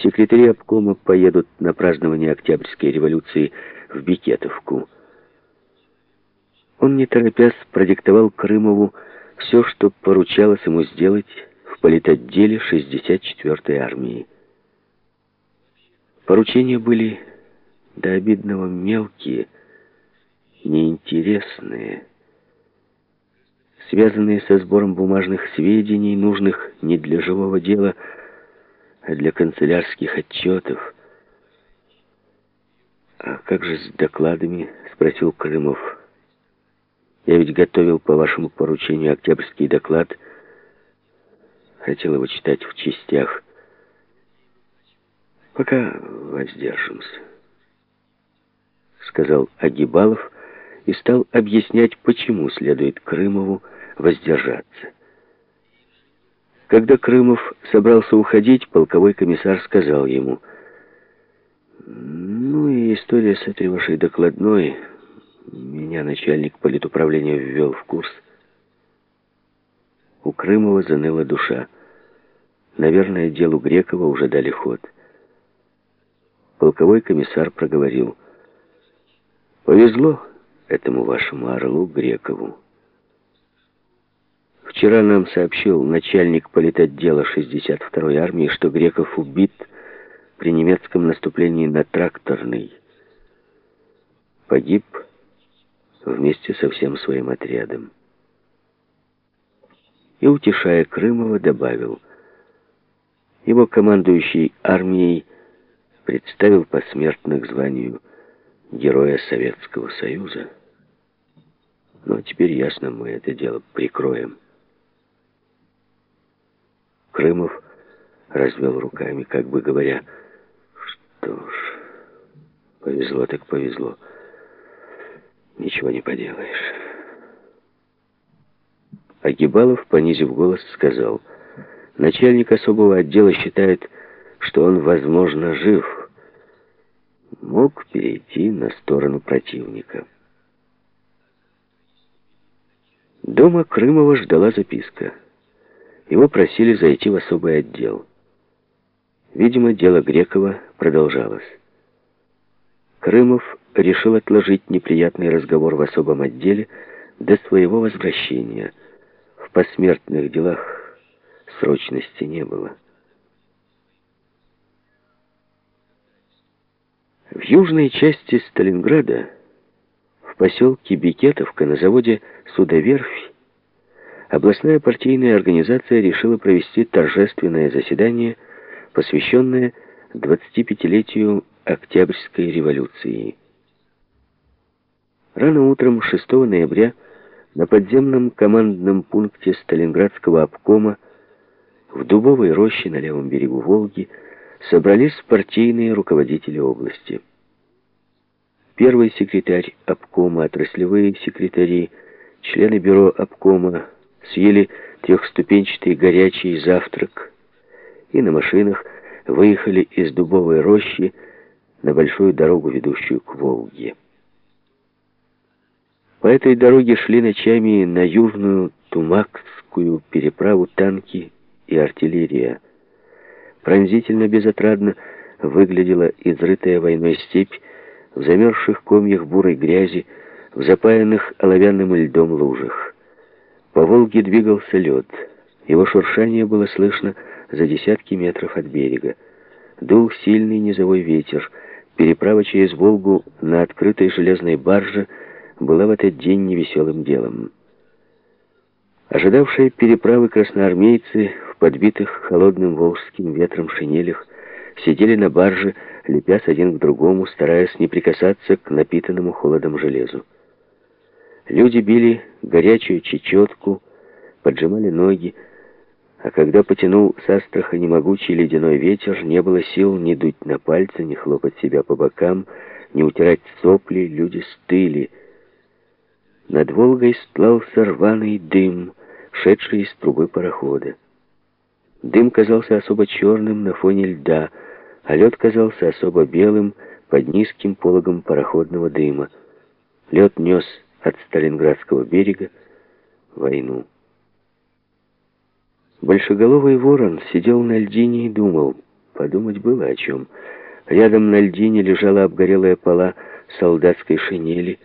Секретари обкома поедут на празднование Октябрьской революции в Бикетовку. Он, не торопясь, продиктовал Крымову все, что поручалось ему сделать в политотделе 64-й армии. Поручения были до обидного мелкие, неинтересные, связанные со сбором бумажных сведений, нужных не для живого дела, для канцелярских отчетов. «А как же с докладами?» — спросил Крымов. «Я ведь готовил по вашему поручению октябрьский доклад. Хотел его читать в частях. Пока воздержимся», — сказал Агибалов и стал объяснять, почему следует Крымову воздержаться. Когда Крымов собрался уходить, полковой комиссар сказал ему, «Ну и история с этой вашей докладной. Меня начальник политуправления ввел в курс». У Крымова заныла душа. Наверное, делу Грекова уже дали ход. Полковой комиссар проговорил, «Повезло этому вашему орлу Грекову». Вчера нам сообщил начальник политотдела 62-й армии, что Греков убит при немецком наступлении на Тракторный. Погиб вместе со всем своим отрядом. И, утешая Крымова, добавил, его командующий армией представил посмертно к званию Героя Советского Союза. Но теперь ясно, мы это дело прикроем. Крымов развел руками, как бы говоря, что ж, повезло так повезло. Ничего не поделаешь. Агибалов, понизив голос, сказал, начальник особого отдела считает, что он, возможно, жив, мог перейти на сторону противника. Дома Крымова ждала записка. Его просили зайти в особый отдел. Видимо, дело Грекова продолжалось. Крымов решил отложить неприятный разговор в особом отделе до своего возвращения. В посмертных делах срочности не было. В южной части Сталинграда, в поселке Бикетовка на заводе «Судоверфь», областная партийная организация решила провести торжественное заседание, посвященное 25-летию Октябрьской революции. Рано утром 6 ноября на подземном командном пункте Сталинградского обкома в Дубовой роще на левом берегу Волги собрались партийные руководители области. Первый секретарь обкома, отраслевые секретари, члены бюро обкома, съели трехступенчатый горячий завтрак и на машинах выехали из дубовой рощи на большую дорогу, ведущую к Волге. По этой дороге шли ночами на южную Тумакскую переправу танки и артиллерия. Пронзительно безотрадно выглядела изрытая войной степь в замерзших комьях бурой грязи, в запаянных оловянным льдом лужах. По Волге двигался лед. Его шуршание было слышно за десятки метров от берега. Дул сильный низовой ветер. Переправа через Волгу на открытой железной барже была в этот день невеселым делом. Ожидавшие переправы красноармейцы в подбитых холодным волжским ветром шинелях сидели на барже, лепясь один к другому, стараясь не прикасаться к напитанному холодом железу. Люди били горячую чечетку, поджимали ноги, а когда потянул с Астрахани могучий ледяной ветер, не было сил ни дуть на пальцы, ни хлопать себя по бокам, ни утирать сопли, люди стыли. Над Волгой стлался рваный дым, шедший из трубы парохода. Дым казался особо черным на фоне льда, а лед казался особо белым под низким пологом пароходного дыма. Лед нес от Сталинградского берега войну. Большеголовый ворон сидел на льдине и думал, Подумать было о чем. Рядом на льдине лежала обгорелая пола солдатской шинели,